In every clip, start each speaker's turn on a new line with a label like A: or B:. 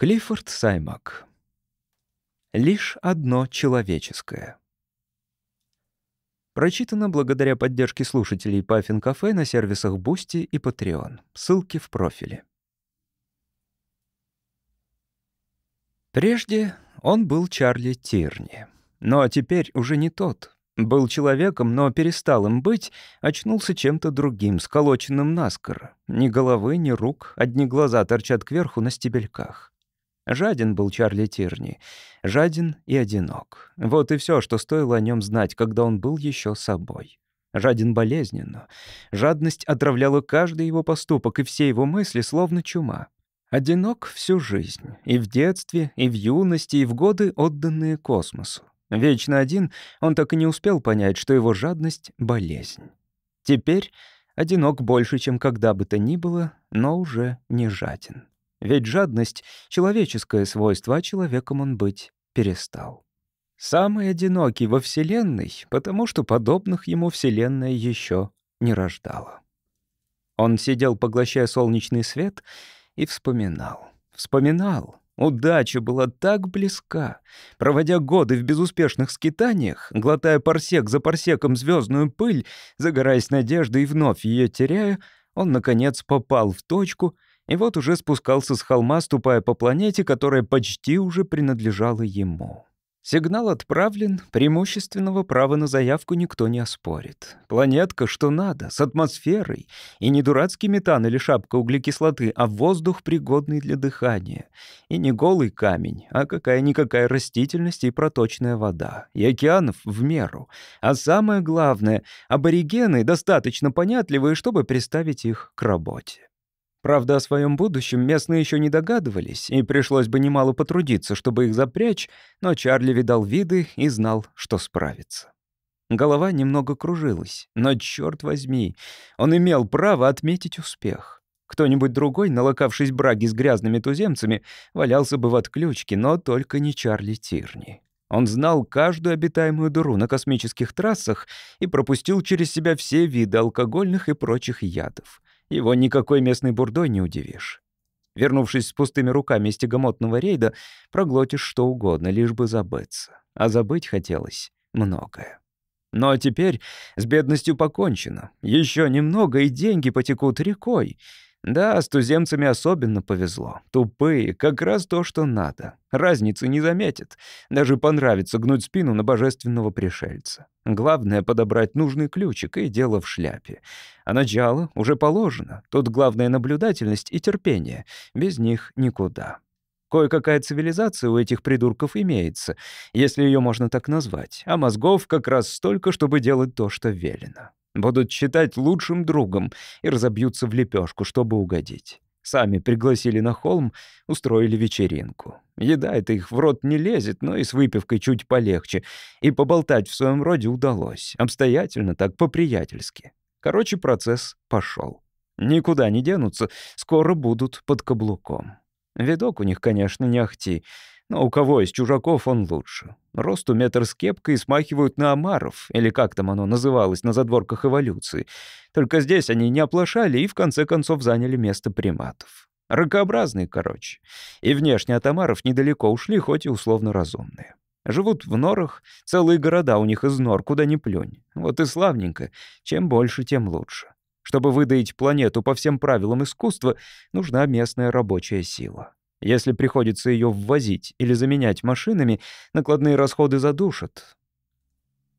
A: Клиффорд Саймак. Лишь одно человеческое. Прочитано благодаря поддержке слушателей Puffin Cafe на сервисах Boosty и Patreon. Ссылки в профиле. Прежде он был Чарли Тирни. Но теперь уже не тот. Был человеком, но перестал им быть, очнулся чем-то другим, сколоченным наскоро. Ни головы, ни рук, одни глаза торчат кверху на стебельках. Жаден был Чарли Тирни. Жаден и одинок. Вот и все, что стоило о нем знать, когда он был еще собой. Жаден болезненно. Жадность отравляла каждый его поступок и все его мысли, словно чума. Одинок всю жизнь. И в детстве, и в юности, и в годы, отданные космосу. Вечно один, он так и не успел понять, что его жадность — болезнь. Теперь одинок больше, чем когда бы то ни было, но уже не жаден. Ведь жадность — человеческое свойство, а человеком он быть перестал. Самый одинокий во Вселенной, потому что подобных ему Вселенная еще не рождала. Он сидел, поглощая солнечный свет, и вспоминал. Вспоминал. Удача была так близка. Проводя годы в безуспешных скитаниях, глотая парсек за парсеком звездную пыль, загораясь надеждой и вновь ее теряя, он, наконец, попал в точку — и вот уже спускался с холма, ступая по планете, которая почти уже принадлежала ему. Сигнал отправлен, преимущественного права на заявку никто не оспорит. Планетка что надо, с атмосферой. И не дурацкий метан или шапка углекислоты, а воздух, пригодный для дыхания. И не голый камень, а какая-никакая растительность и проточная вода. И океанов в меру. А самое главное, аборигены достаточно понятливые, чтобы приставить их к работе. Правда, о своем будущем местные еще не догадывались, и пришлось бы немало потрудиться, чтобы их запрячь, но Чарли видал виды и знал, что справится. Голова немного кружилась, но, черт возьми, он имел право отметить успех. Кто-нибудь другой, налокавшись браги с грязными туземцами, валялся бы в отключке, но только не Чарли Тирни. Он знал каждую обитаемую дыру на космических трассах и пропустил через себя все виды алкогольных и прочих ядов. Его никакой местной бурдой не удивишь. Вернувшись с пустыми руками из тягомотного рейда, проглотишь что угодно, лишь бы забыться. А забыть хотелось многое. Но теперь с бедностью покончено. Еще немного, и деньги потекут рекой. Да, с туземцами особенно повезло. Тупые, как раз то, что надо. Разницы не заметят. Даже понравится гнуть спину на божественного пришельца. Главное — подобрать нужный ключик, и дело в шляпе. А начало уже положено. Тут главная наблюдательность и терпение. Без них никуда. Кое-какая цивилизация у этих придурков имеется, если ее можно так назвать, а мозгов как раз столько, чтобы делать то, что велено. Будут считать лучшим другом и разобьются в лепешку, чтобы угодить. Сами пригласили на холм, устроили вечеринку. Еда это их в рот не лезет, но и с выпивкой чуть полегче. И поболтать в своем роде удалось. Обстоятельно так, по-приятельски. Короче, процесс пошел. Никуда не денутся, скоро будут под каблуком. Видок у них, конечно, не ахти. Но у кого из чужаков он лучше. Росту метр с кепкой смахивают на омаров, или как там оно называлось на задворках эволюции. Только здесь они не оплошали и в конце концов заняли место приматов. Ракообразные, короче. И внешне от омаров недалеко ушли, хоть и условно разумные. Живут в норах, целые города у них из нор, куда ни плюнь. Вот и славненько. Чем больше, тем лучше. Чтобы выдаить планету по всем правилам искусства, нужна местная рабочая сила. Если приходится ее ввозить или заменять машинами, накладные расходы задушат.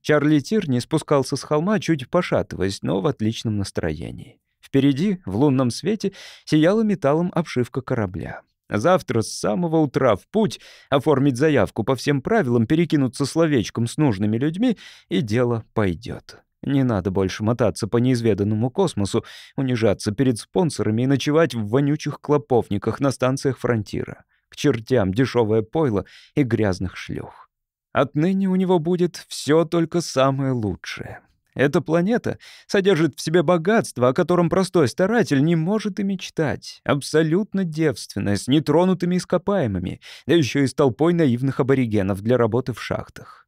A: Чарли Тирни спускался с холма, чуть пошатываясь, но в отличном настроении. Впереди, в лунном свете, сияла металлом обшивка корабля. Завтра с самого утра в путь, оформить заявку по всем правилам, перекинуться словечком с нужными людьми, и дело пойдет. Не надо больше мотаться по неизведанному космосу, унижаться перед спонсорами и ночевать в вонючих клоповниках на станциях фронтира. К чертям дешевое пойло и грязных шлюх. Отныне у него будет все только самое лучшее. Эта планета содержит в себе богатство, о котором простой старатель не может и мечтать. Абсолютно девственная, с нетронутыми ископаемыми, да еще и с толпой наивных аборигенов для работы в шахтах.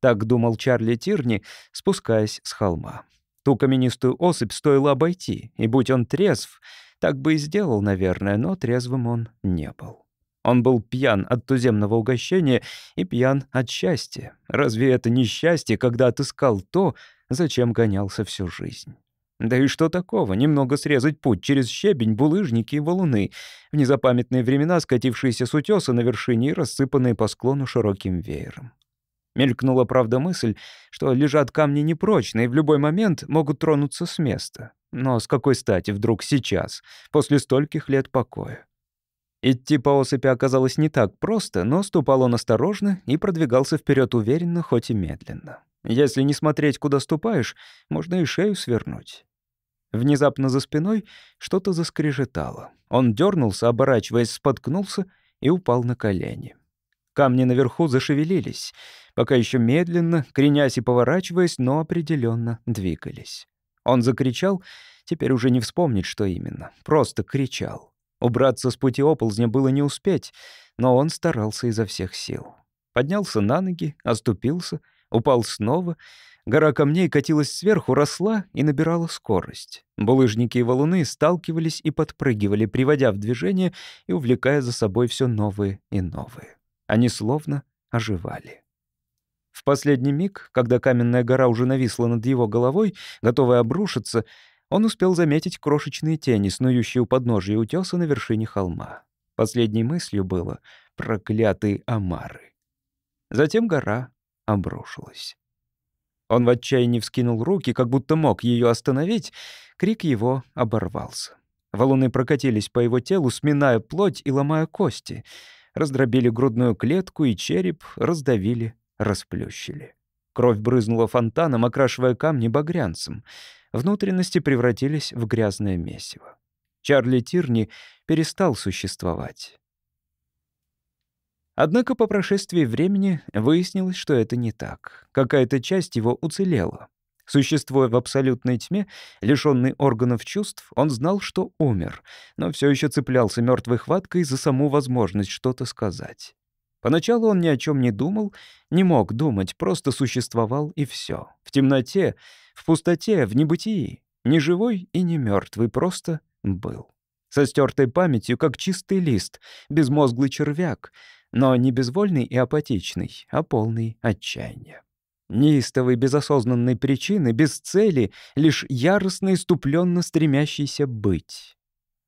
A: Так думал Чарли Тирни, спускаясь с холма. Ту каменистую особь стоило обойти, и будь он трезв, так бы и сделал, наверное, но трезвым он не был. Он был пьян от туземного угощения и пьян от счастья. Разве это не счастье, когда отыскал то, зачем гонялся всю жизнь? Да и что такого? Немного срезать путь через щебень, булыжники и валуны, в незапамятные времена скатившиеся с утеса на вершине и рассыпанные по склону широким веером. Мелькнула, правда, мысль, что лежат камни непрочные и в любой момент могут тронуться с места. Но с какой стати вдруг сейчас, после стольких лет покоя? Идти по осыпи оказалось не так просто, но ступал он осторожно и продвигался вперед уверенно, хоть и медленно. Если не смотреть, куда ступаешь, можно и шею свернуть. Внезапно за спиной что-то заскрежетало. Он дернулся, оборачиваясь, споткнулся и упал на колени. Камни наверху зашевелились, пока еще медленно, кренясь и поворачиваясь, но определенно двигались. Он закричал, теперь уже не вспомнить, что именно, просто кричал. Убраться с пути оползня было не успеть, но он старался изо всех сил. Поднялся на ноги, оступился, упал снова. Гора камней катилась сверху, росла и набирала скорость. Булыжники и валуны сталкивались и подпрыгивали, приводя в движение и увлекая за собой все новые и новые. Они словно оживали. В последний миг, когда каменная гора уже нависла над его головой, готовая обрушиться, он успел заметить крошечные тени, снующие у подножия утеса на вершине холма. Последней мыслью было «проклятые омары». Затем гора обрушилась. Он в отчаянии вскинул руки, как будто мог ее остановить. Крик его оборвался. Валуны прокатились по его телу, сминая плоть и ломая кости. Раздробили грудную клетку и череп, раздавили, расплющили. Кровь брызнула фонтаном, окрашивая камни багрянцем — внутренности превратились в грязное месиво. Чарли Тирни перестал существовать. Однако по прошествии времени выяснилось, что это не так. Какая-то часть его уцелела. Существуя в абсолютной тьме, лишённый органов чувств, он знал, что умер, но все еще цеплялся мертвой хваткой за саму возможность что-то сказать. Поначалу он ни о чем не думал, не мог думать, просто существовал и все. В темноте, в пустоте, в небытии. Не живой и не мертвый, просто был. Со стертой памятью, как чистый лист, безмозглый червяк, но не безвольный и апатичный, а полный отчаяния. Неистовый, без осознанной причины, без цели, лишь яростно и ступленно стремящийся быть.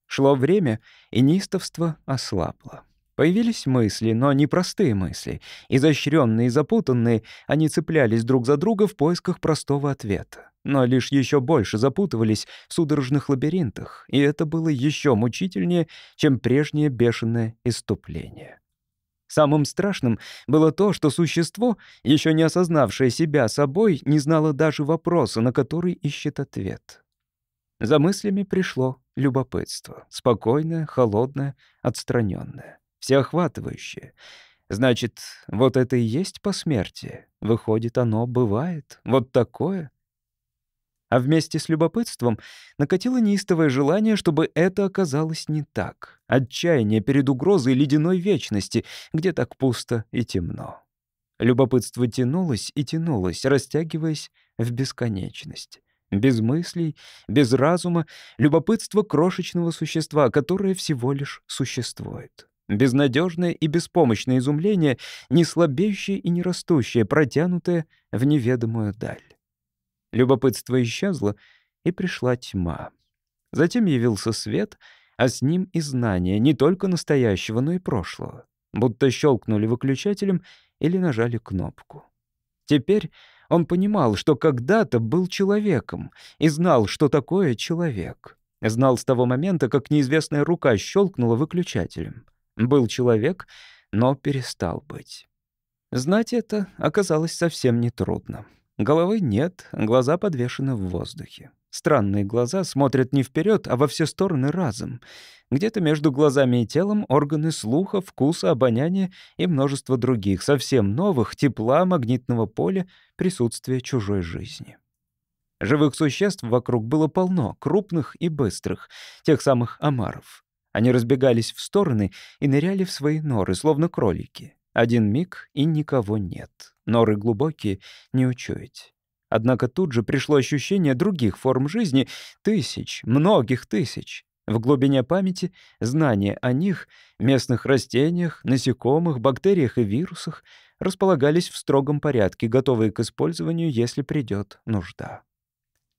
A: Шло время, и неистовство ослабло. Появились мысли, но не простые мысли. Изощренные и запутанные, они цеплялись друг за друга в поисках простого ответа. Но лишь еще больше запутывались в судорожных лабиринтах, и это было еще мучительнее, чем прежнее бешеное иступление. Самым страшным было то, что существо, еще не осознавшее себя собой, не знало даже вопроса, на который ищет ответ. За мыслями пришло любопытство, спокойное, холодное, отстраненное всеохватывающее. Значит, вот это и есть посмертие. Выходит, оно бывает. Вот такое. А вместе с любопытством накатило неистовое желание, чтобы это оказалось не так. Отчаяние перед угрозой ледяной вечности, где так пусто и темно. Любопытство тянулось и тянулось, растягиваясь в бесконечность. Без мыслей, без разума, любопытство крошечного существа, которое всего лишь существует. Безнадежное и беспомощное изумление, не слабеющее и не растущее, протянутое в неведомую даль. Любопытство исчезло, и пришла тьма. Затем явился свет, а с ним и знание не только настоящего, но и прошлого. Будто щелкнули выключателем или нажали кнопку. Теперь он понимал, что когда-то был человеком и знал, что такое человек. Знал с того момента, как неизвестная рука щелкнула выключателем. Был человек, но перестал быть. Знать это оказалось совсем нетрудно. Головы нет, глаза подвешены в воздухе. Странные глаза смотрят не вперед, а во все стороны разом. Где-то между глазами и телом органы слуха, вкуса, обоняния и множество других, совсем новых, тепла, магнитного поля, присутствия чужой жизни. Живых существ вокруг было полно, крупных и быстрых, тех самых омаров. Они разбегались в стороны и ныряли в свои норы, словно кролики. Один миг — и никого нет. Норы глубокие, не учуять. Однако тут же пришло ощущение других форм жизни, тысяч, многих тысяч. В глубине памяти знания о них, местных растениях, насекомых, бактериях и вирусах располагались в строгом порядке, готовые к использованию, если придет нужда.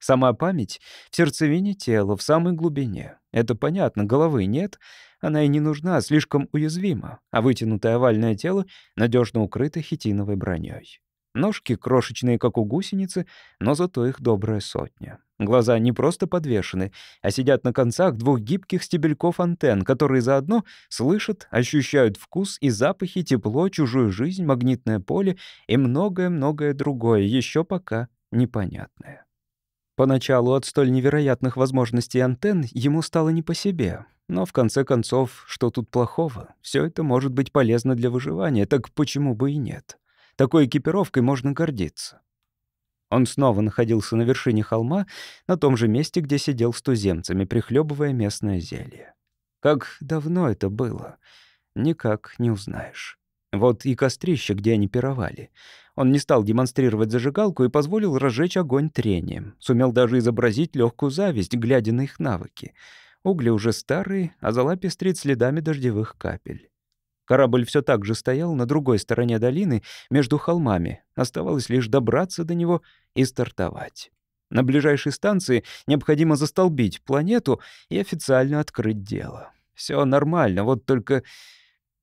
A: Сама память в сердцевине тела, в самой глубине. Это понятно, головы нет, она и не нужна, слишком уязвима, а вытянутое овальное тело надежно укрыто хитиновой броней. Ножки крошечные, как у гусеницы, но зато их добрая сотня. Глаза не просто подвешены, а сидят на концах двух гибких стебельков антенн, которые заодно слышат, ощущают вкус и запахи, тепло, чужую жизнь, магнитное поле и многое-многое другое, еще пока непонятное. Поначалу от столь невероятных возможностей антенн ему стало не по себе. Но в конце концов, что тут плохого? Все это может быть полезно для выживания, так почему бы и нет? Такой экипировкой можно гордиться. Он снова находился на вершине холма, на том же месте, где сидел с туземцами, прихлебывая местное зелье. Как давно это было? Никак не узнаешь. Вот и кострище, где они пировали. Он не стал демонстрировать зажигалку и позволил разжечь огонь трением. Сумел даже изобразить легкую зависть, глядя на их навыки. Угли уже старые, а зола пестрит следами дождевых капель. Корабль все так же стоял на другой стороне долины, между холмами. Оставалось лишь добраться до него и стартовать. На ближайшей станции необходимо застолбить планету и официально открыть дело. Все нормально, вот только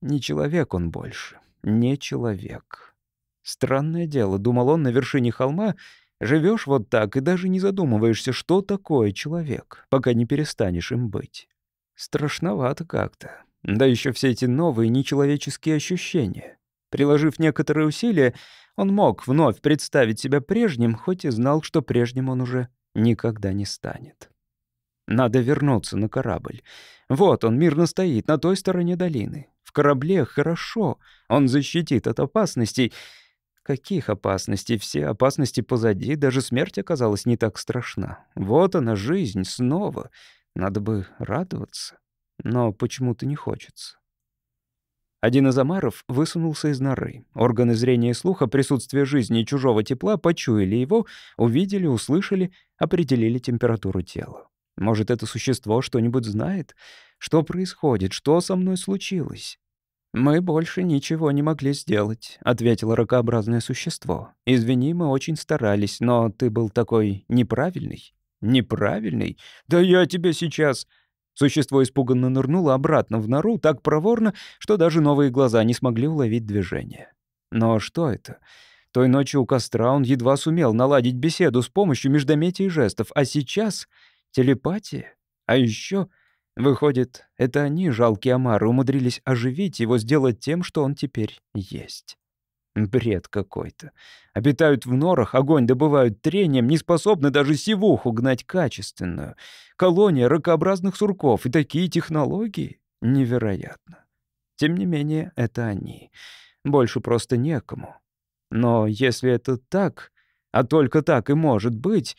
A: не человек он больше. Не человек. Странное дело, думал он на вершине холма, живешь вот так и даже не задумываешься, что такое человек, пока не перестанешь им быть. Страшновато как-то. Да еще все эти новые нечеловеческие ощущения. Приложив некоторые усилия, он мог вновь представить себя прежним, хоть и знал, что прежним он уже никогда не станет. Надо вернуться на корабль. Вот он мирно стоит на той стороне долины. В корабле хорошо, он защитит от опасностей. Каких опасностей? Все опасности позади, даже смерть оказалась не так страшна. Вот она, жизнь, снова. Надо бы радоваться но почему-то не хочется. Один из омаров высунулся из норы. Органы зрения и слуха, присутствие жизни и чужого тепла почуяли его, увидели, услышали, определили температуру тела. Может, это существо что-нибудь знает? Что происходит? Что со мной случилось? «Мы больше ничего не могли сделать», — ответило ракообразное существо. «Извини, мы очень старались, но ты был такой неправильный». «Неправильный? Да я тебя сейчас...» Существо испуганно нырнуло обратно в нору так проворно, что даже новые глаза не смогли уловить движение. Но что это? Той ночью у костра он едва сумел наладить беседу с помощью междометий и жестов, а сейчас телепатия. А еще, выходит, это они, жалкие омары, умудрились оживить его, сделать тем, что он теперь есть. Бред какой-то. Обитают в норах, огонь добывают трением, не способны даже сивуху гнать качественную. Колония ракообразных сурков и такие технологии — невероятно. Тем не менее, это они. Больше просто некому. Но если это так, а только так и может быть,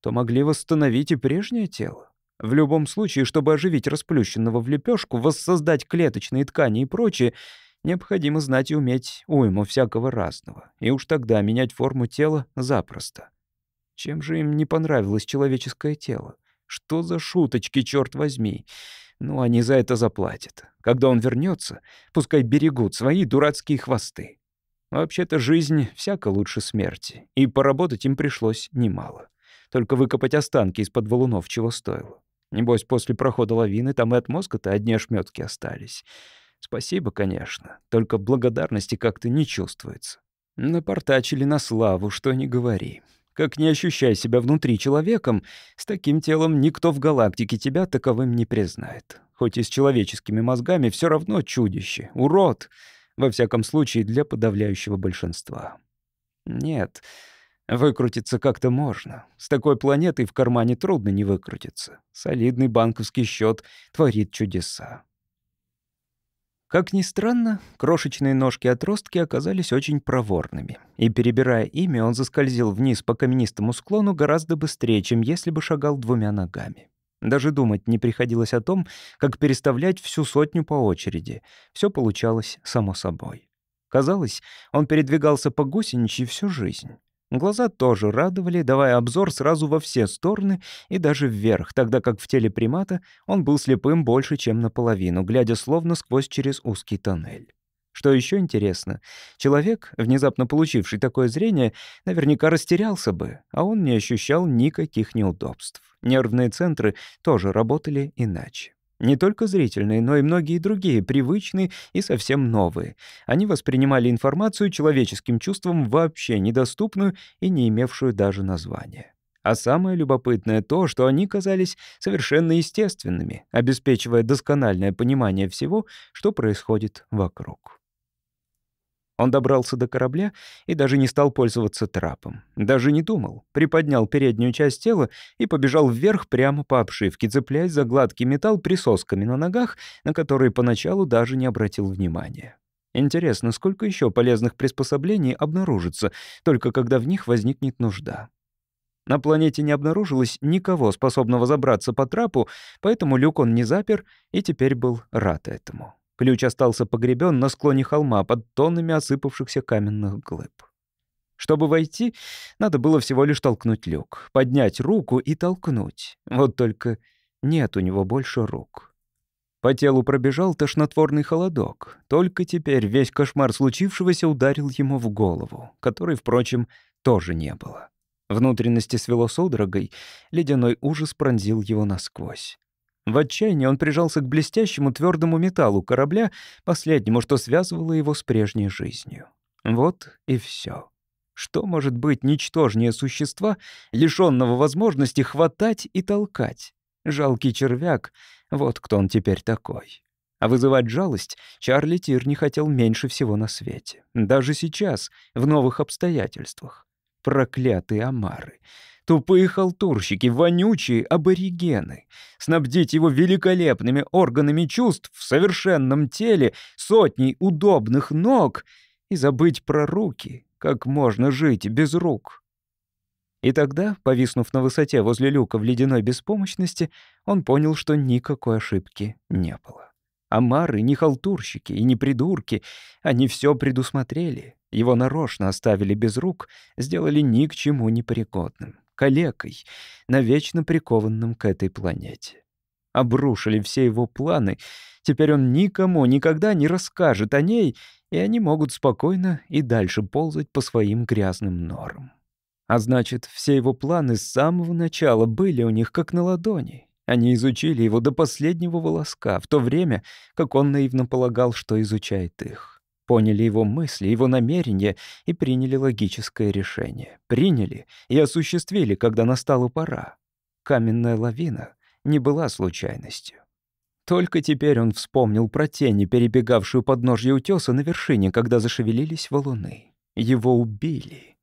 A: то могли восстановить и прежнее тело. В любом случае, чтобы оживить расплющенного в лепешку, воссоздать клеточные ткани и прочее — Необходимо знать и уметь уйму всякого разного, и уж тогда менять форму тела запросто. Чем же им не понравилось человеческое тело? Что за шуточки, черт возьми? Ну, они за это заплатят. Когда он вернется, пускай берегут свои дурацкие хвосты. Вообще-то жизнь всяко лучше смерти, и поработать им пришлось немало. Только выкопать останки из-под валунов чего стоило. Небось, после прохода лавины там и от мозга-то одни ошметки остались. Спасибо, конечно, только благодарности как-то не чувствуется. Напортачили на славу, что не говори. Как не ощущай себя внутри человеком, с таким телом никто в галактике тебя таковым не признает. Хоть и с человеческими мозгами, все равно чудище, урод. Во всяком случае, для подавляющего большинства. Нет, выкрутиться как-то можно. С такой планетой в кармане трудно не выкрутиться. Солидный банковский счет творит чудеса. Как ни странно, крошечные ножки-отростки оказались очень проворными, и, перебирая ими, он заскользил вниз по каменистому склону гораздо быстрее, чем если бы шагал двумя ногами. Даже думать не приходилось о том, как переставлять всю сотню по очереди. Все получалось само собой. Казалось, он передвигался по гусеничьи всю жизнь. Глаза тоже радовали, давая обзор сразу во все стороны и даже вверх, тогда как в теле примата он был слепым больше, чем наполовину, глядя словно сквозь через узкий тоннель. Что еще интересно, человек, внезапно получивший такое зрение, наверняка растерялся бы, а он не ощущал никаких неудобств. Нервные центры тоже работали иначе. Не только зрительные, но и многие другие, привычные и совсем новые. Они воспринимали информацию человеческим чувством вообще недоступную и не имевшую даже названия. А самое любопытное то, что они казались совершенно естественными, обеспечивая доскональное понимание всего, что происходит вокруг. Он добрался до корабля и даже не стал пользоваться трапом. Даже не думал. Приподнял переднюю часть тела и побежал вверх прямо по обшивке, цепляясь за гладкий металл присосками на ногах, на которые поначалу даже не обратил внимания. Интересно, сколько еще полезных приспособлений обнаружится, только когда в них возникнет нужда. На планете не обнаружилось никого, способного забраться по трапу, поэтому люк он не запер и теперь был рад этому. Ключ остался погребен на склоне холма под тоннами осыпавшихся каменных глыб. Чтобы войти, надо было всего лишь толкнуть люк, поднять руку и толкнуть. Вот только нет у него больше рук. По телу пробежал тошнотворный холодок. Только теперь весь кошмар случившегося ударил ему в голову, которой, впрочем, тоже не было. Внутренности свело судорогой, ледяной ужас пронзил его насквозь. В отчаянии он прижался к блестящему твердому металлу корабля, последнему, что связывало его с прежней жизнью. Вот и все. Что может быть ничтожнее существа, лишенного возможности хватать и толкать? Жалкий червяк — вот кто он теперь такой. А вызывать жалость Чарли Тир не хотел меньше всего на свете. Даже сейчас, в новых обстоятельствах. Проклятые омары. Тупые халтурщики, вонючие аборигены. Снабдить его великолепными органами чувств в совершенном теле, сотней удобных ног и забыть про руки. Как можно жить без рук? И тогда, повиснув на высоте возле люка в ледяной беспомощности, он понял, что никакой ошибки не было. Амары не халтурщики и не придурки, они все предусмотрели. Его нарочно оставили без рук, сделали ни к чему непригодным калекой, навечно прикованным к этой планете. Обрушили все его планы, теперь он никому никогда не расскажет о ней, и они могут спокойно и дальше ползать по своим грязным норам. А значит, все его планы с самого начала были у них как на ладони. Они изучили его до последнего волоска, в то время, как он наивно полагал, что изучает их поняли его мысли, его намерения и приняли логическое решение. Приняли и осуществили, когда настала пора. Каменная лавина не была случайностью. Только теперь он вспомнил про тени, перебегавшую подножье утеса на вершине, когда зашевелились валуны. Его убили.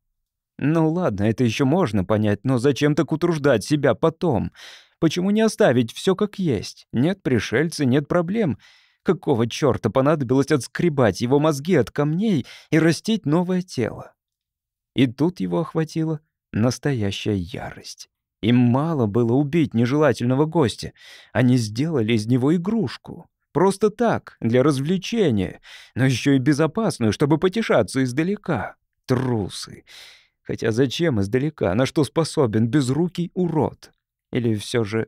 A: Ну ладно, это еще можно понять, но зачем так утруждать себя потом? Почему не оставить все как есть? Нет пришельца, нет проблем. Какого чёрта понадобилось отскребать его мозги от камней и растить новое тело? И тут его охватила настоящая ярость. Им мало было убить нежелательного гостя. Они сделали из него игрушку. Просто так, для развлечения, но еще и безопасную, чтобы потешаться издалека. Трусы. Хотя зачем издалека? На что способен безрукий урод? Или все же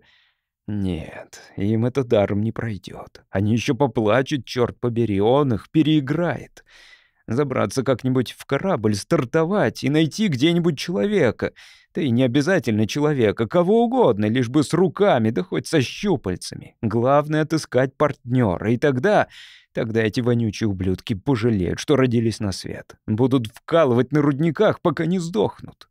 A: нет, им это даром не пройдет. Они еще поплачут, черт побери, он их переиграет. Забраться как-нибудь в корабль, стартовать и найти где-нибудь человека. Да и не обязательно человека, кого угодно, лишь бы с руками, да хоть со щупальцами. Главное — отыскать партнера, и тогда... Тогда эти вонючие ублюдки пожалеют, что родились на свет. Будут вкалывать на рудниках, пока не сдохнут.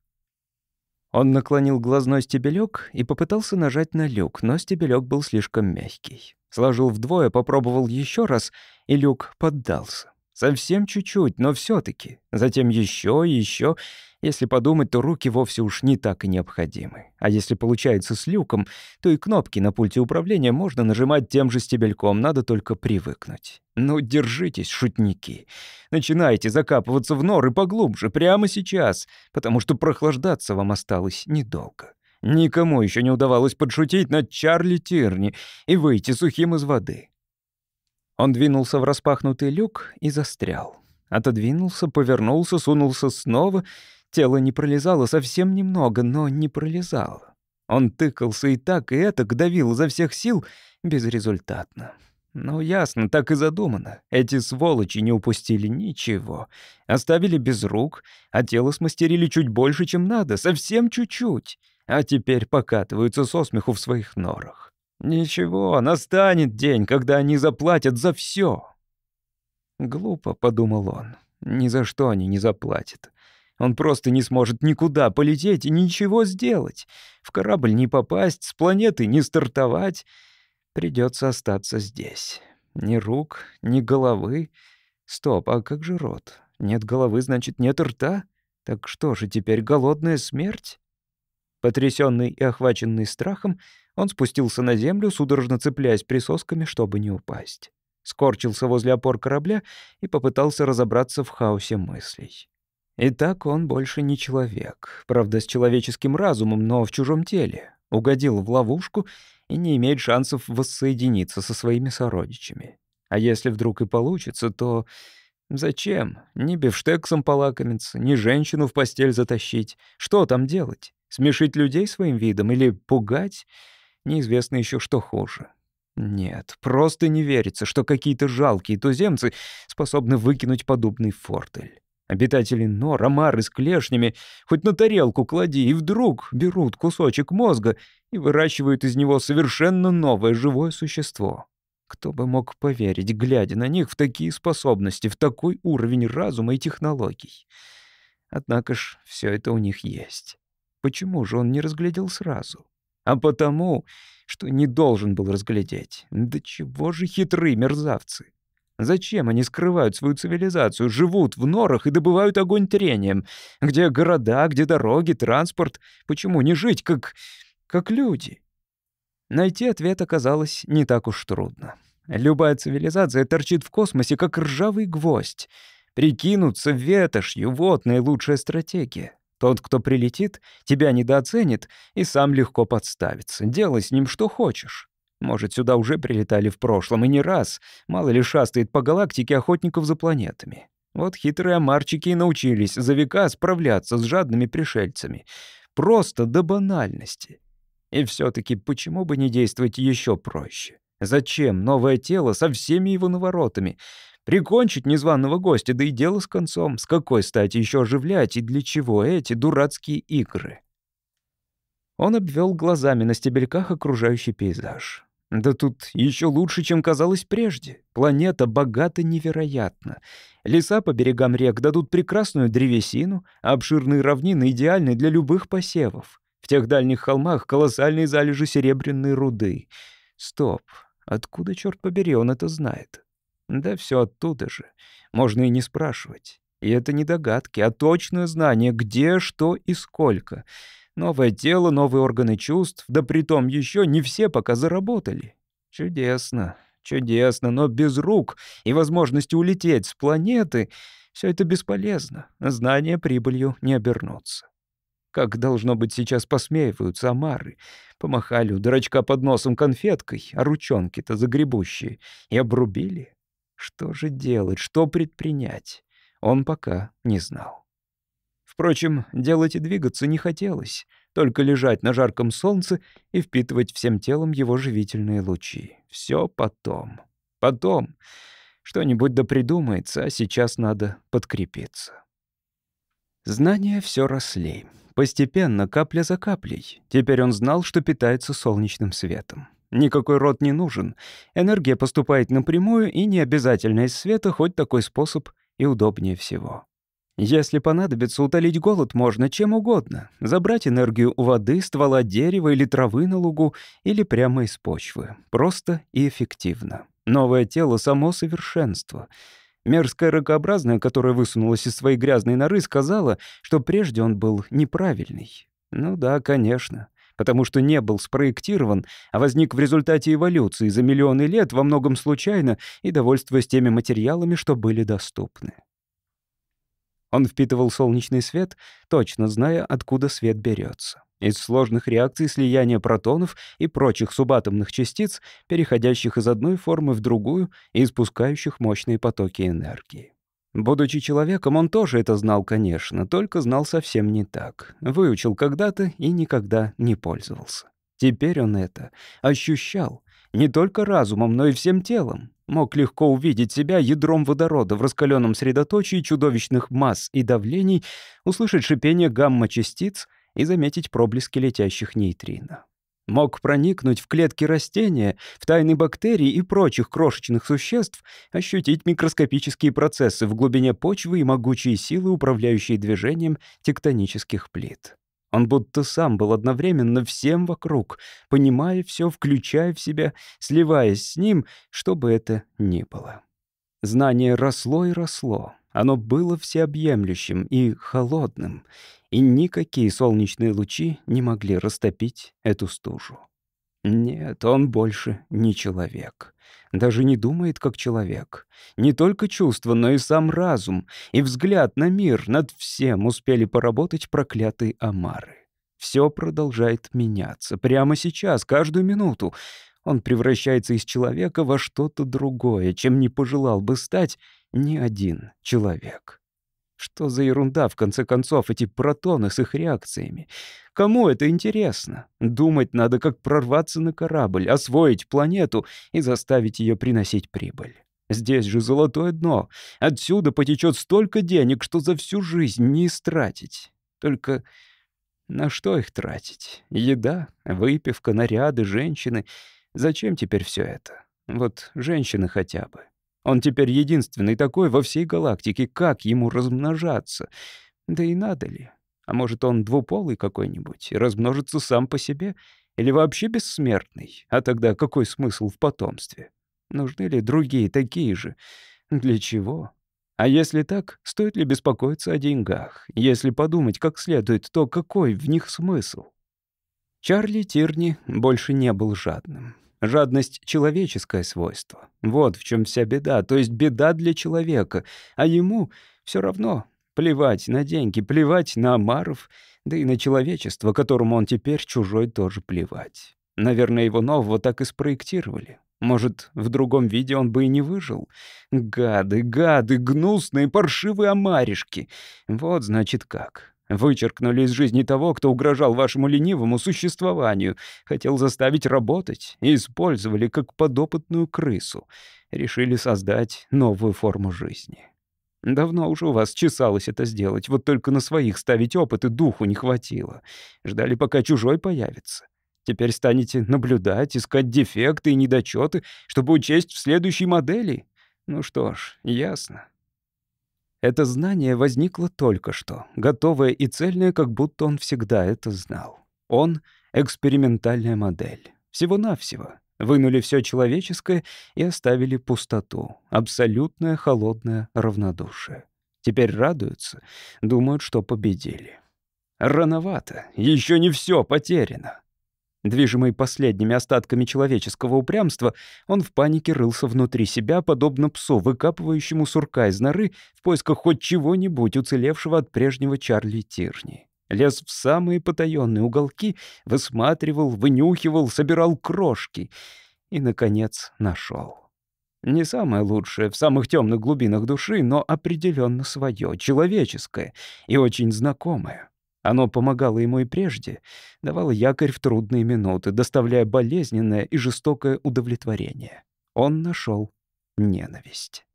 A: Он наклонил глазной стебелек и попытался нажать на люк, но стебелек был слишком мягкий. Сложил вдвое, попробовал еще раз, и люк поддался. Совсем чуть-чуть, но все таки Затем еще и еще. Если подумать, то руки вовсе уж не так и необходимы. А если получается с люком, то и кнопки на пульте управления можно нажимать тем же стебельком, надо только привыкнуть. Ну, держитесь, шутники. Начинайте закапываться в норы поглубже прямо сейчас, потому что прохлаждаться вам осталось недолго. Никому еще не удавалось подшутить над Чарли Тирни и выйти сухим из воды. Он двинулся в распахнутый люк и застрял. Отодвинулся, повернулся, сунулся снова. Тело не пролезало совсем немного, но не пролезало. Он тыкался и так, и этак давил изо всех сил безрезультатно. Ну, ясно, так и задумано. Эти сволочи не упустили ничего. Оставили без рук, а тело смастерили чуть больше, чем надо, совсем чуть-чуть. А теперь покатываются со смеху в своих норах. Ничего, настанет день, когда они заплатят за все. Глупо, подумал он. Ни за что они не заплатят. Он просто не сможет никуда полететь и ничего сделать. В корабль не попасть, с планеты не стартовать. Придется остаться здесь. Ни рук, ни головы. Стоп, а как же рот? Нет головы, значит, нет рта? Так что же теперь, голодная смерть? Потрясенный и охваченный страхом, он спустился на землю, судорожно цепляясь присосками, чтобы не упасть. Скорчился возле опор корабля и попытался разобраться в хаосе мыслей. Итак, он больше не человек, правда, с человеческим разумом, но в чужом теле. Угодил в ловушку и не имеет шансов воссоединиться со своими сородичами. А если вдруг и получится, то зачем? Ни бифштексом полакомиться, ни женщину в постель затащить. Что там делать? Смешить людей своим видом или пугать? Неизвестно еще, что хуже. Нет, просто не верится, что какие-то жалкие туземцы способны выкинуть подобный фортель. Обитатели нор, омары с клешнями, хоть на тарелку клади, и вдруг берут кусочек мозга и выращивают из него совершенно новое живое существо. Кто бы мог поверить, глядя на них, в такие способности, в такой уровень разума и технологий? Однако ж все это у них есть. Почему же он не разглядел сразу? А потому, что не должен был разглядеть. Да чего же хитры мерзавцы? Зачем они скрывают свою цивилизацию, живут в норах и добывают огонь трением? Где города, где дороги, транспорт? Почему не жить, как... как люди? Найти ответ оказалось не так уж трудно. Любая цивилизация торчит в космосе, как ржавый гвоздь. Прикинуться ветошью — вот наилучшая стратегия. Тот, кто прилетит, тебя недооценит и сам легко подставится. Делай с ним что хочешь. Может, сюда уже прилетали в прошлом, и не раз. Мало ли шастает по галактике охотников за планетами. Вот хитрые амарчики и научились за века справляться с жадными пришельцами. Просто до банальности. И все таки почему бы не действовать еще проще? Зачем новое тело со всеми его наворотами? Прикончить незваного гостя, да и дело с концом. С какой стати еще оживлять и для чего эти дурацкие игры? Он обвел глазами на стебельках окружающий пейзаж. Да тут еще лучше, чем казалось прежде. Планета богата невероятно. Леса по берегам рек дадут прекрасную древесину, а обширные равнины идеальны для любых посевов. В тех дальних холмах колоссальные залежи серебряной руды. Стоп, откуда, черт побери, он это знает? Да все оттуда же. Можно и не спрашивать. И это не догадки, а точное знание, где, что и сколько — Новое тело, новые органы чувств, да притом еще не все пока заработали. Чудесно, чудесно, но без рук и возможности улететь с планеты все это бесполезно. Знания прибылью не обернутся. Как, должно быть, сейчас посмеиваются омары. Помахали у дурачка под носом конфеткой, а ручонки-то загребущие, и обрубили. Что же делать, что предпринять? Он пока не знал. Впрочем, делать и двигаться не хотелось, только лежать на жарком солнце и впитывать всем телом его живительные лучи. Все потом. Потом. Что-нибудь да придумается, а сейчас надо подкрепиться. Знания все росли. Постепенно, капля за каплей. Теперь он знал, что питается солнечным светом. Никакой рот не нужен. Энергия поступает напрямую, и не обязательно из света, хоть такой способ и удобнее всего. Если понадобится, утолить голод можно чем угодно. Забрать энергию у воды, ствола дерева или травы на лугу, или прямо из почвы. Просто и эффективно. Новое тело — само совершенство. Мерзкая ракообразная, которая высунулась из своей грязной норы, сказала, что прежде он был неправильный. Ну да, конечно. Потому что не был спроектирован, а возник в результате эволюции за миллионы лет, во многом случайно и довольствуясь теми материалами, что были доступны. Он впитывал солнечный свет, точно зная, откуда свет берется. Из сложных реакций слияния протонов и прочих субатомных частиц, переходящих из одной формы в другую и испускающих мощные потоки энергии. Будучи человеком, он тоже это знал, конечно, только знал совсем не так. Выучил когда-то и никогда не пользовался. Теперь он это ощущал не только разумом, но и всем телом. Мог легко увидеть себя ядром водорода в раскаленном средоточии чудовищных масс и давлений, услышать шипение гамма-частиц и заметить проблески летящих нейтрино мог проникнуть в клетки растения, в тайны бактерий и прочих крошечных существ, ощутить микроскопические процессы в глубине почвы и могучие силы, управляющие движением тектонических плит. Он будто сам был одновременно всем вокруг, понимая все, включая в себя, сливаясь с ним, что бы это ни было. Знание росло и росло. Оно было всеобъемлющим и холодным, и никакие солнечные лучи не могли растопить эту стужу. Нет, он больше не человек. Даже не думает как человек. Не только чувства, но и сам разум, и взгляд на мир над всем успели поработать проклятые омары. Все продолжает меняться. Прямо сейчас, каждую минуту. Он превращается из человека во что-то другое, чем не пожелал бы стать ни один человек. Что за ерунда, в конце концов, эти протоны с их реакциями? Кому это интересно? Думать надо, как прорваться на корабль, освоить планету и заставить ее приносить прибыль. Здесь же золотое дно. Отсюда потечет столько денег, что за всю жизнь не истратить. Только на что их тратить? Еда, выпивка, наряды, женщины. Зачем теперь все это? Вот женщины хотя бы. Он теперь единственный такой во всей галактике. Как ему размножаться? Да и надо ли? А может, он двуполый какой-нибудь и размножится сам по себе? Или вообще бессмертный? А тогда какой смысл в потомстве? Нужны ли другие такие же? Для чего? А если так, стоит ли беспокоиться о деньгах? Если подумать как следует, то какой в них смысл? Чарли Тирни больше не был жадным. Жадность — человеческое свойство. Вот в чем вся беда, то есть беда для человека. А ему все равно плевать на деньги, плевать на Амаров, да и на человечество, которому он теперь чужой тоже плевать. Наверное, его нового так и спроектировали. Может, в другом виде он бы и не выжил. Гады, гады, гнусные, паршивые омаришки. Вот, значит, как. Вычеркнули из жизни того, кто угрожал вашему ленивому существованию, хотел заставить работать и использовали как подопытную крысу. Решили создать новую форму жизни. Давно уже у вас чесалось это сделать, вот только на своих ставить опыт и духу не хватило. Ждали, пока чужой появится. Теперь станете наблюдать, искать дефекты и недочеты, чтобы учесть в следующей модели. Ну что ж, ясно. Это знание возникло только что, готовое и цельное, как будто он всегда это знал. Он — экспериментальная модель. Всего-навсего. Вынули все человеческое и оставили пустоту. Абсолютное холодное равнодушие. Теперь радуются, думают, что победили. Рановато, еще не все потеряно. Движимый последними остатками человеческого упрямства, он в панике рылся внутри себя, подобно псу, выкапывающему сурка из норы в поисках хоть чего-нибудь уцелевшего от прежнего Чарли Тирни. Лез в самые потаенные уголки, высматривал, вынюхивал, собирал крошки и, наконец, нашел. Не самое лучшее в самых темных глубинах души, но определенно свое, человеческое и очень знакомое. Оно помогало ему и прежде, давало якорь в трудные минуты, доставляя болезненное и жестокое удовлетворение. Он нашел ненависть.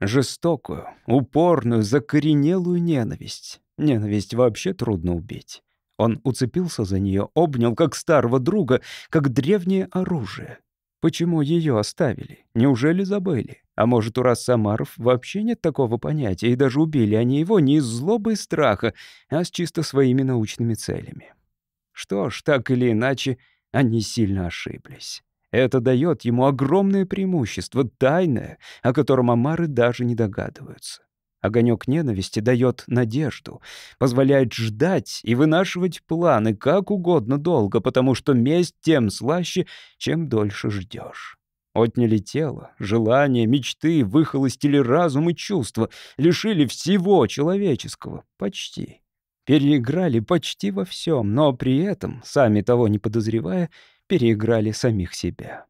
A: Жестокую, упорную, закоренелую ненависть. Ненависть вообще трудно убить. Он уцепился за нее, обнял как старого друга, как древнее оружие. Почему ее оставили? Неужели забыли? А может, у раз Самаров вообще нет такого понятия, и даже убили они его не из злобы и страха, а с чисто своими научными целями. Что ж, так или иначе, они сильно ошиблись. Это дает ему огромное преимущество, тайное, о котором Амары даже не догадываются. Огонек ненависти дает надежду, позволяет ждать и вынашивать планы как угодно долго, потому что месть тем слаще, чем дольше ждешь. Отняли тело, желания, мечты, выхолостили разум и чувства, лишили всего человеческого. Почти. Переиграли почти во всем, но при этом, сами того не подозревая, переиграли самих себя.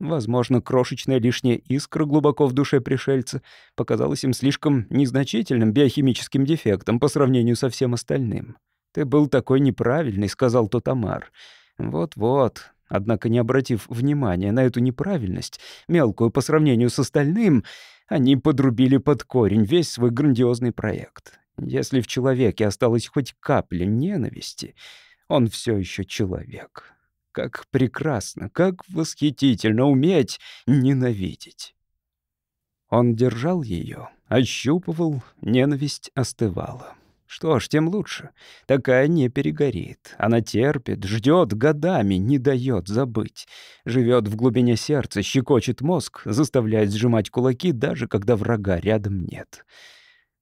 A: Возможно, крошечная лишняя искра глубоко в душе пришельца показалась им слишком незначительным биохимическим дефектом по сравнению со всем остальным. «Ты был такой неправильный», — сказал тот Амар. «Вот-вот». Однако, не обратив внимания на эту неправильность, мелкую по сравнению с остальным, они подрубили под корень весь свой грандиозный проект. Если в человеке осталась хоть капля ненависти, он все еще человек. Как прекрасно, как восхитительно уметь ненавидеть. Он держал ее, ощупывал, ненависть остывала. Что ж, тем лучше. Такая не перегорит. Она терпит, ждет годами, не дает забыть. Живет в глубине сердца, щекочет мозг, заставляет сжимать кулаки, даже когда врага рядом нет.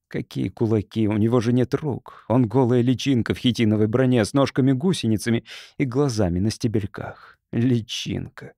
A: Какие кулаки, у него же нет рук. Он голая личинка в хитиновой броне с ножками-гусеницами и глазами на стебельках. Личинка.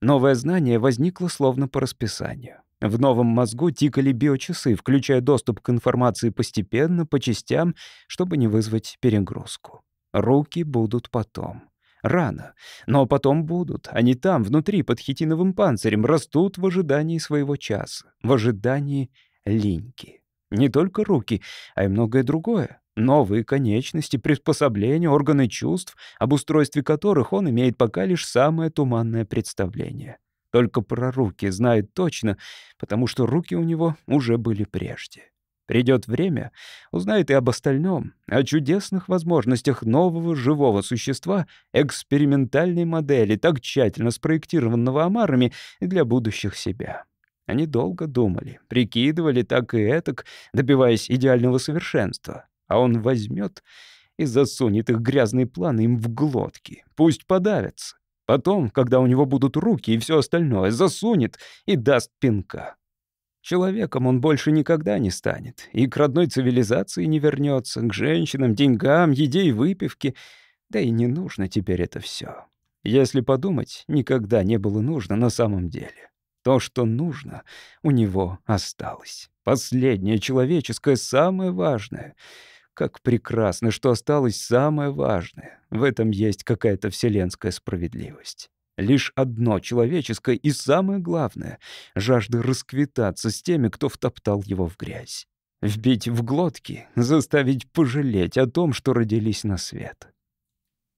A: Новое знание возникло словно по расписанию. В новом мозгу тикали биочасы, включая доступ к информации постепенно, по частям, чтобы не вызвать перегрузку. Руки будут потом. Рано. Но потом будут. Они там, внутри, под хитиновым панцирем, растут в ожидании своего часа. В ожидании линьки. Не только руки, а и многое другое. Новые конечности, приспособления, органы чувств, об устройстве которых он имеет пока лишь самое туманное представление. Только про руки знает точно, потому что руки у него уже были прежде. Придет время, узнает и об остальном, о чудесных возможностях нового живого существа, экспериментальной модели, так тщательно спроектированного омарами для будущих себя. Они долго думали, прикидывали так и этак, добиваясь идеального совершенства. А он возьмет и засунет их грязные планы им в глотки. Пусть подавятся. Потом, когда у него будут руки и все остальное, засунет и даст пинка. Человеком он больше никогда не станет, и к родной цивилизации не вернется, к женщинам, деньгам, еде и выпивке. Да и не нужно теперь это все. Если подумать, никогда не было нужно на самом деле. То, что нужно, у него осталось. Последнее человеческое, самое важное. Как прекрасно, что осталось самое важное. В этом есть какая-то вселенская справедливость. Лишь одно человеческое и самое главное — жажда расквитаться с теми, кто втоптал его в грязь. Вбить в глотки, заставить пожалеть о том, что родились на свет.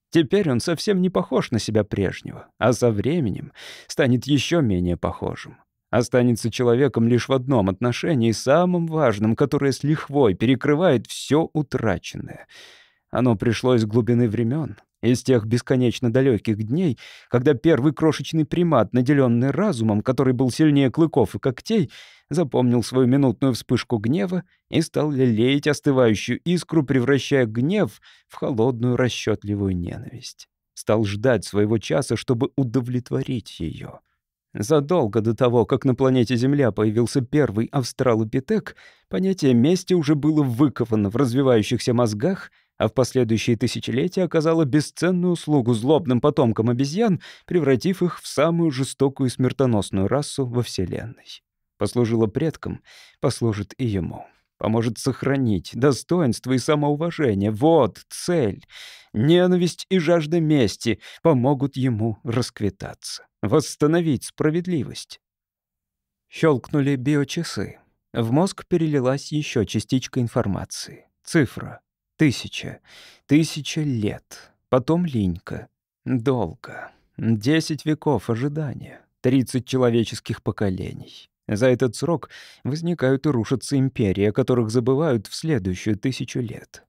A: Теперь он совсем не похож на себя прежнего, а со временем станет еще менее похожим. Останется человеком лишь в одном отношении, самым важном, которое с лихвой перекрывает все утраченное. Оно пришло из глубины времен, из тех бесконечно далеких дней, когда первый крошечный примат, наделенный разумом, который был сильнее клыков и когтей, запомнил свою минутную вспышку гнева и стал лелеять остывающую искру, превращая гнев в холодную расчетливую ненависть. Стал ждать своего часа, чтобы удовлетворить ее. Задолго до того, как на планете Земля появился первый австралопитек, понятие мести уже было выковано в развивающихся мозгах — а в последующие тысячелетия оказала бесценную услугу злобным потомкам обезьян, превратив их в самую жестокую и смертоносную расу во Вселенной. Послужила предкам, послужит и ему. Поможет сохранить достоинство и самоуважение. Вот цель. Ненависть и жажда мести помогут ему расквитаться, восстановить справедливость. Щелкнули биочасы. В мозг перелилась еще частичка информации. Цифра. Тысяча. Тысяча лет. Потом линька. Долго. Десять веков ожидания. Тридцать человеческих поколений. За этот срок возникают и рушатся империи, о которых забывают в следующую тысячу лет.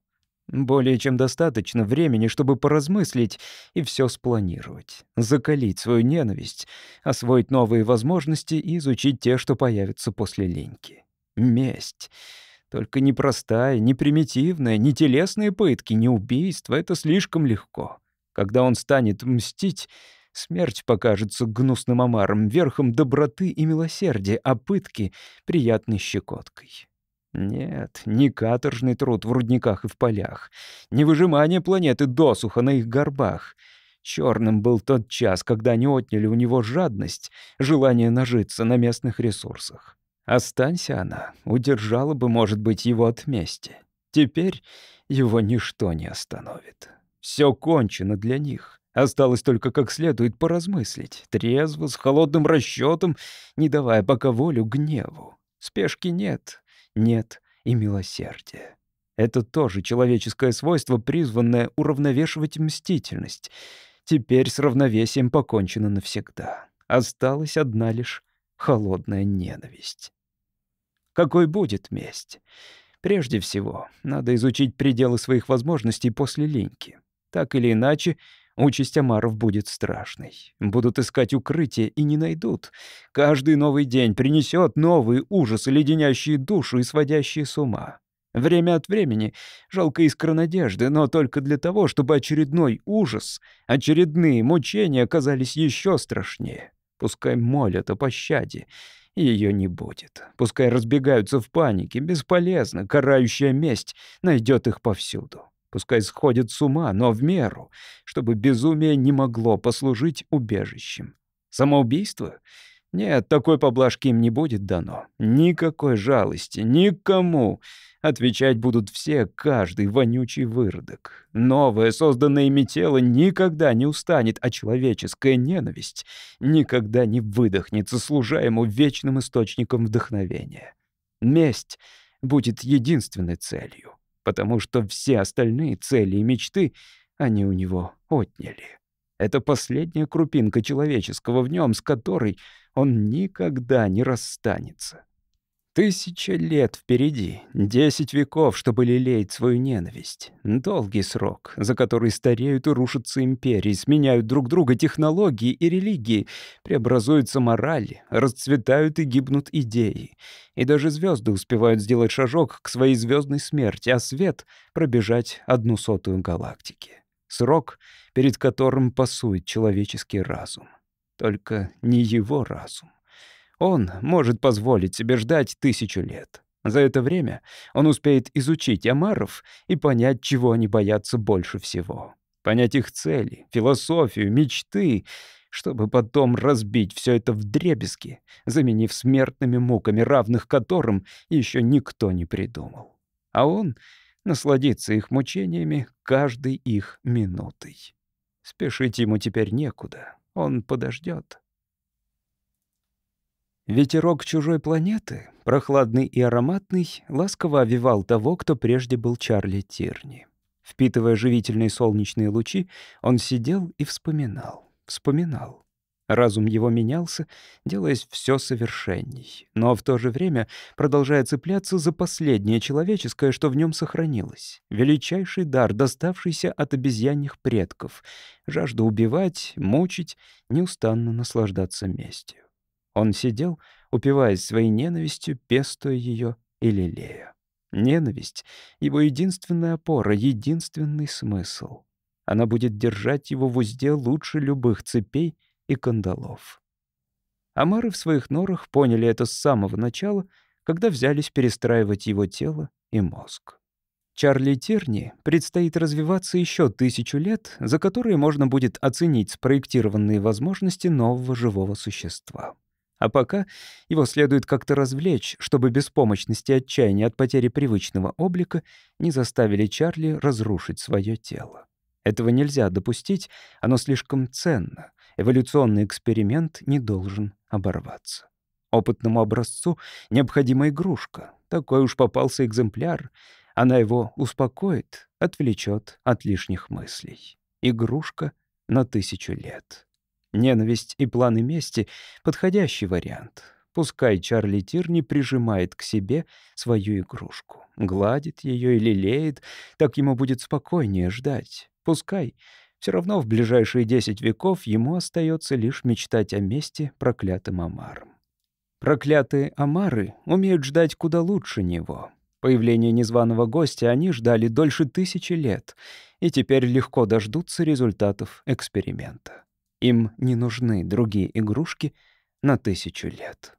A: Более чем достаточно времени, чтобы поразмыслить и все спланировать, закалить свою ненависть, освоить новые возможности и изучить те, что появятся после линьки. Месть. Только не простая, не примитивная, не телесные пытки, не убийство — это слишком легко. Когда он станет мстить, смерть покажется гнусным омаром, верхом доброты и милосердия, а пытки — приятной щекоткой. Нет, не каторжный труд в рудниках и в полях, не выжимание планеты досуха на их горбах. Черным был тот час, когда они отняли у него жадность, желание нажиться на местных ресурсах. Останься она, удержала бы, может быть, его от мести. Теперь его ничто не остановит. Все кончено для них. Осталось только как следует поразмыслить, трезво, с холодным расчетом, не давая пока волю гневу. Спешки нет, нет и милосердия. Это тоже человеческое свойство, призванное уравновешивать мстительность. Теперь с равновесием покончено навсегда. Осталась одна лишь холодная ненависть. Какой будет месть? Прежде всего, надо изучить пределы своих возможностей после линьки. Так или иначе, участь Амаров будет страшной. Будут искать укрытие и не найдут. Каждый новый день принесет новые ужасы, леденящие душу и сводящие с ума. Время от времени жалко искра надежды, но только для того, чтобы очередной ужас, очередные мучения оказались еще страшнее. Пускай молят о пощаде, ее не будет. Пускай разбегаются в панике, бесполезно, карающая месть найдет их повсюду. Пускай сходят с ума, но в меру, чтобы безумие не могло послужить убежищем. Самоубийство? Нет, такой поблажки им не будет дано. Никакой жалости, никому. Отвечать будут все, каждый вонючий выродок. Новое, созданное ими тело никогда не устанет, а человеческая ненависть никогда не выдохнется, служа ему вечным источником вдохновения. Месть будет единственной целью, потому что все остальные цели и мечты они у него отняли. Это последняя крупинка человеческого в нем, с которой он никогда не расстанется. Тысяча лет впереди, десять веков, чтобы лелеять свою ненависть. Долгий срок, за который стареют и рушатся империи, сменяют друг друга технологии и религии, преобразуются морали, расцветают и гибнут идеи. И даже звезды успевают сделать шажок к своей звездной смерти, а свет — пробежать одну сотую галактики. Срок, перед которым пасует человеческий разум. Только не его разум. Он может позволить себе ждать тысячу лет. За это время он успеет изучить Амаров и понять, чего они боятся больше всего. Понять их цели, философию, мечты, чтобы потом разбить все это в дребезги, заменив смертными муками, равных которым еще никто не придумал. А он насладится их мучениями каждой их минутой. Спешить ему теперь некуда, он подождет. Ветерок чужой планеты, прохладный и ароматный, ласково овивал того, кто прежде был Чарли Тирни. Впитывая живительные солнечные лучи, он сидел и вспоминал, вспоминал. Разум его менялся, делаясь все совершенней, но в то же время продолжая цепляться за последнее человеческое, что в нем сохранилось. Величайший дар, доставшийся от обезьянных предков. Жажда убивать, мучить, неустанно наслаждаться местью. Он сидел, упиваясь своей ненавистью, пестуя ее и лелея. Ненависть — его единственная опора, единственный смысл. Она будет держать его в узде лучше любых цепей и кандалов. Амары в своих норах поняли это с самого начала, когда взялись перестраивать его тело и мозг. Чарли Тирни предстоит развиваться еще тысячу лет, за которые можно будет оценить спроектированные возможности нового живого существа. А пока его следует как-то развлечь, чтобы беспомощность и отчаяние от потери привычного облика не заставили Чарли разрушить свое тело. Этого нельзя допустить, оно слишком ценно. Эволюционный эксперимент не должен оборваться. Опытному образцу необходима игрушка. Такой уж попался экземпляр. Она его успокоит, отвлечет от лишних мыслей. Игрушка на тысячу лет. Ненависть и планы мести — подходящий вариант. Пускай Чарли Тирни прижимает к себе свою игрушку, гладит ее и лелеет, так ему будет спокойнее ждать. Пускай. Все равно в ближайшие десять веков ему остается лишь мечтать о мести проклятым Амарам. Проклятые Амары умеют ждать куда лучше него. Появление незваного гостя они ждали дольше тысячи лет, и теперь легко дождутся результатов эксперимента. Им не нужны другие игрушки на тысячу лет.